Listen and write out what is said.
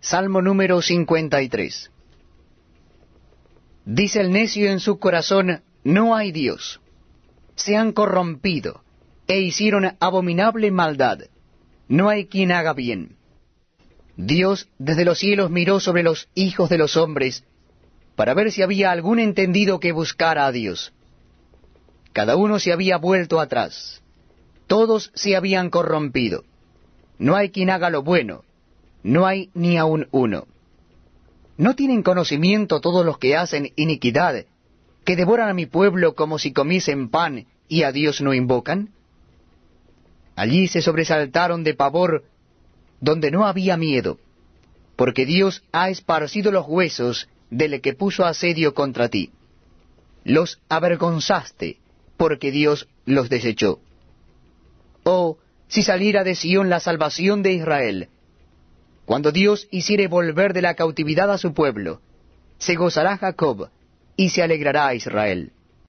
Salmo número 53. Dice el necio en su corazón, no hay Dios. Se han corrompido e hicieron abominable maldad. No hay quien haga bien. Dios desde los cielos miró sobre los hijos de los hombres para ver si había algún entendido que buscara a Dios. Cada uno se había vuelto atrás. Todos se habían corrompido. No hay quien haga lo bueno no hay ni aun uno. ¿No tienen conocimiento todos los que hacen iniquidad, que devoran a mi pueblo como si comiesen pan y a Dios no invocan? Allí se sobresaltaron de pavor donde no había miedo, porque Dios ha esparcido los huesos del que puso asedio contra ti. Los avergonzaste, porque Dios los desechó. Oh, si saliera de Sión la salvación de Israel, cuando Dios hiciere volver de la cautividad a su pueblo, se gozará Jacob y se alegrará Israel.